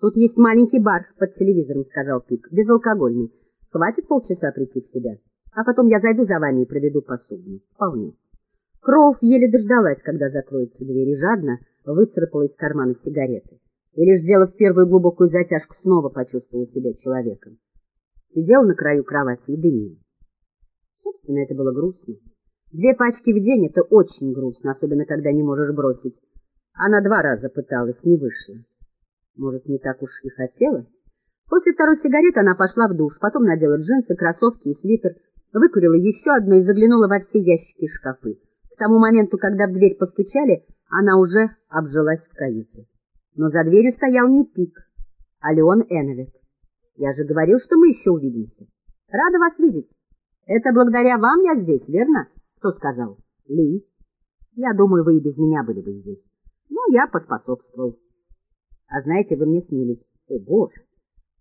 Тут есть маленький бар под телевизором, — сказал Пик, — безалкогольный. Хватит полчаса прийти в себя. А потом я зайду за вами и проведу посудную. Вполне. Кроув еле дождалась, когда закроется дверь, и жадно выцарапала из кармана сигареты. И лишь сделав первую глубокую затяжку, снова почувствовала себя человеком. Сидела на краю кровати и дымила. Собственно, это было грустно. Две пачки в день — это очень грустно, особенно когда не можешь бросить. Она два раза пыталась, не вышло. Может, не так уж и хотела? После второй сигареты она пошла в душ, потом надела джинсы, кроссовки и свитер, выкурила еще одну и заглянула во все ящики шкафы. К тому моменту, когда в дверь постучали, она уже обжилась в каюте. Но за дверью стоял не Пик, а Леон Эновик. Я же говорил, что мы еще увидимся. Рада вас видеть. Это благодаря вам я здесь, верно? Кто сказал? Ли. Я думаю, вы и без меня были бы здесь. Но я поспособствовал. А знаете, вы мне снились. О, Боже!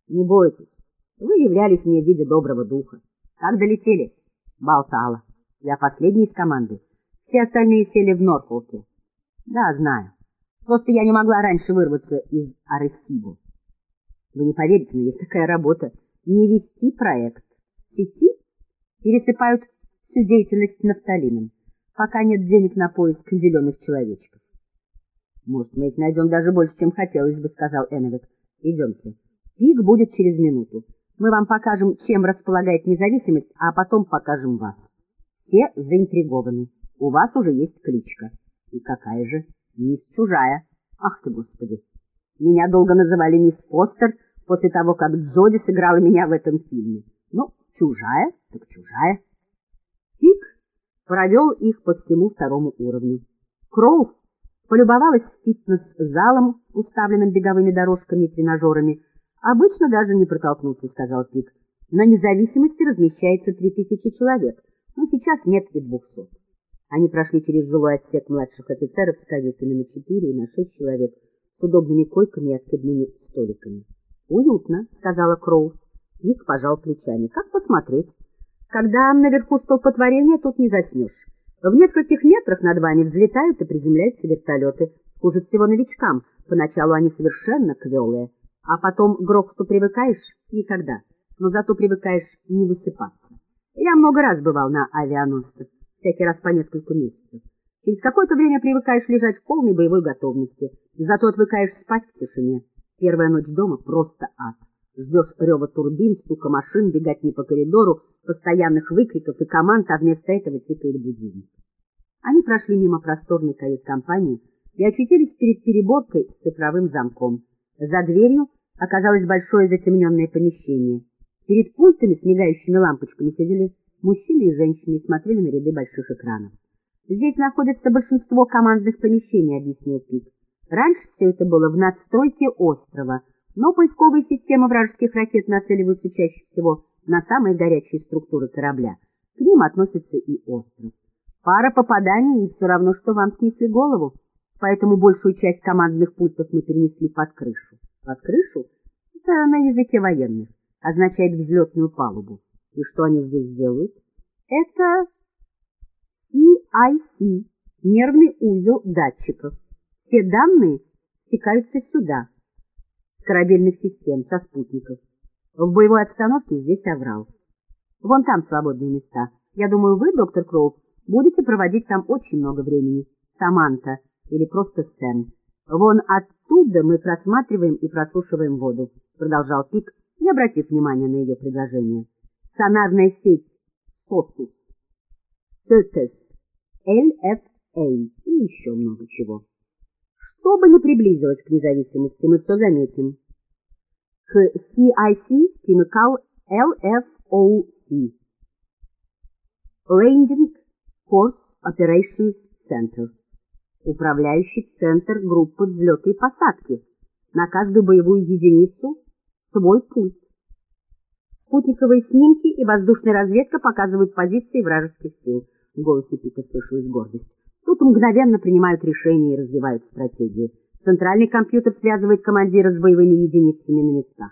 Не бойтесь. Вы являлись мне в виде доброго духа. Как долетели? Болтала. Я последний из команды. Все остальные сели в Норфолке. Да, знаю. Просто я не могла раньше вырваться из Аресибу. Вы не поверите, но есть такая работа — не вести проект. Сети пересыпают всю деятельность нафталином, пока нет денег на поиск зеленых человечков. Может, мы их найдем даже больше, чем хотелось бы, — сказал Эновик. Идемте. Пик будет через минуту. Мы вам покажем, чем располагает независимость, а потом покажем вас. Все заинтригованы. У вас уже есть кличка. И какая же? Мисс Чужая. Ах ты, Господи! Меня долго называли мисс Фостер после того, как Джоди сыграла меня в этом фильме. Ну, чужая, так чужая. Пик провел их по всему второму уровню. Кроув полюбовалась фитнес-залом, уставленным беговыми дорожками и тренажерами. «Обычно даже не протолкнуться», — сказал Пик. «На независимости размещается три тысячи человек, но сейчас нет и двухсот». Они прошли через жилой отсек младших офицеров с каютами на четыре и на шесть человек, с удобными койками и откидными столиками. «Уютно», — сказала Кроув. Пик пожал плечами. «Как посмотреть? Когда наверху столпотворение, тут не заснешь». В нескольких метрах над вами взлетают и приземляются вертолеты. Хуже всего новичкам. Поначалу они совершенно квелые, а потом к грохоту привыкаешь — никогда. Но зато привыкаешь не высыпаться. Я много раз бывал на авианосцах, всякий раз по несколько месяцев. Через какое-то время привыкаешь лежать в полной боевой готовности, зато отвыкаешь спать в тишине. Первая ночь дома — просто ад. Ждешь рева турбин, стука машин, бегать не по коридору, постоянных выкриков и команд, а вместо этого тикает будильник. Они прошли мимо просторной кают-компании и очутились перед переборкой с цифровым замком. За дверью оказалось большое затемненное помещение. Перед пультами с мигающими лампочками сидели мужчины и женщины и смотрели на ряды больших экранов. «Здесь находится большинство командных помещений», — объяснил Пик. «Раньше все это было в надстройке острова», но поисковые системы вражеских ракет нацеливаются чаще всего на самые горячие структуры корабля. К ним относится и остров. Пара попаданий и все равно, что вам снесли голову. Поэтому большую часть командных пультов мы перенесли под крышу. Под крышу? Это на языке военных. Означает взлетную палубу. И что они здесь делают? Это CIC, нервный узел датчиков. Все данные стекаются сюда корабельных систем, со спутников. В боевой обстановке здесь оврал. Вон там свободные места. Я думаю, вы, доктор Кроув, будете проводить там очень много времени. Саманта или просто Сэм. Вон оттуда мы просматриваем и прослушиваем воду, продолжал Пик, не обратив внимания на ее предложение. Сонарная сеть СОСУС, СОТЕС, ЛФА и еще много чего. Что бы ни приблизилось к независимости, мы все заметим. К CIC примыкал LFOC – Landing Force Operations Center – управляющий центр группы взлета и посадки. На каждую боевую единицу свой пульт. Спутниковые снимки и воздушная разведка показывают позиции вражеских сил. В голосе Пика слышалась гордость. Тут мгновенно принимают решения и развивают стратегию. Центральный компьютер связывает командира с боевыми единицами на местах.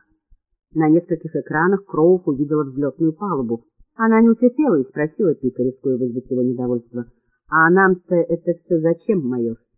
На нескольких экранах Кроуф увидела взлетную палубу. Она не утерпела и спросила Пика, рискуя вызвать его недовольство. — А нам-то это все зачем, майор?